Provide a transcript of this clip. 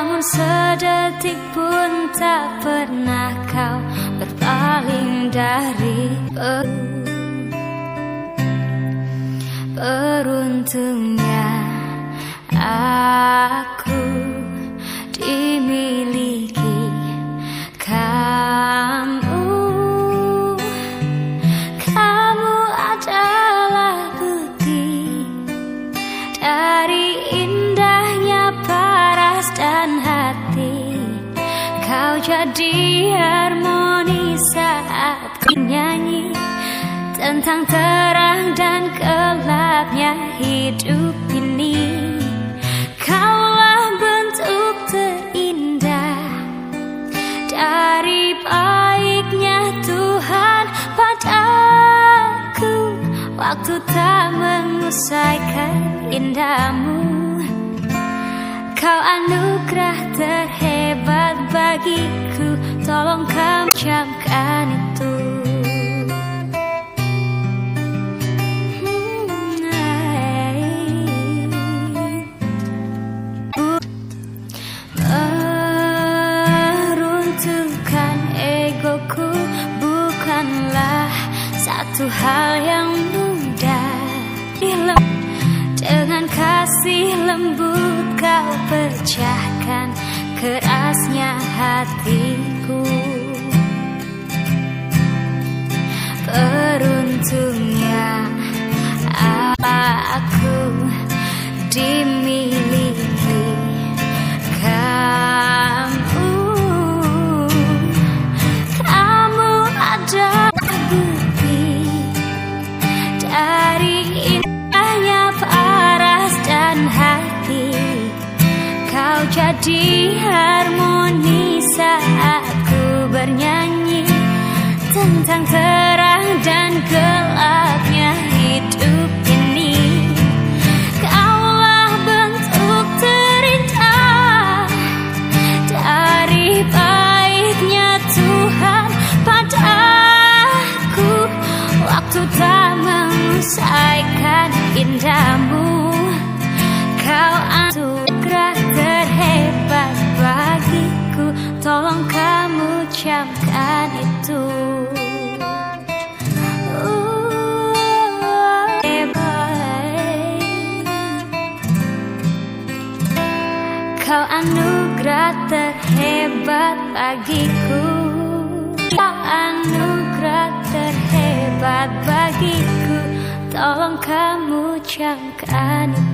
namun sedetik pun tak pernah kau berpaling dari Beruntungnya aku Kau jadi harmoni saat ku nyanyi Tentang terang dan gelapnya hidup ini. Kaulah bentuk terindah Dari baiknya Tuhan padaku. Waktu tak mengusaikan indahmu. Kau anugerah terhebat bagiku Tolong kau camkan itu Meruntuhkan egoku. Bukanlah satu hal yang mudah. Dengan kasih lembut kau pecahkan kerasnya jadi harmoni kamu camkan itu. Kau anugerah terhebat bagiku. Kau anugerah terhebat bagiku. Tolong kamu camkan itu